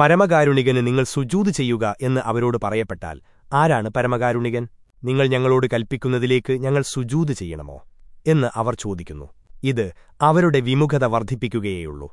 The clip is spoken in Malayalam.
പരമകാരുണികന് നിങ്ങൾ സുജൂത് ചെയ്യുക എന്ന് അവരോട് പറയപ്പെട്ടാൽ ആരാണ് പരമകാരുണികൻ? നിങ്ങൾ ഞങ്ങളോട് കൽപ്പിക്കുന്നതിലേക്ക് ഞങ്ങൾ സുജൂത് ചെയ്യണമോ? എന്ന് അവർ ചോദിക്കുന്നു. ഇത് അവരുടെ വിമുഖത വർദ്ധിപ്പിക്കുകയേയുള്ളൂ.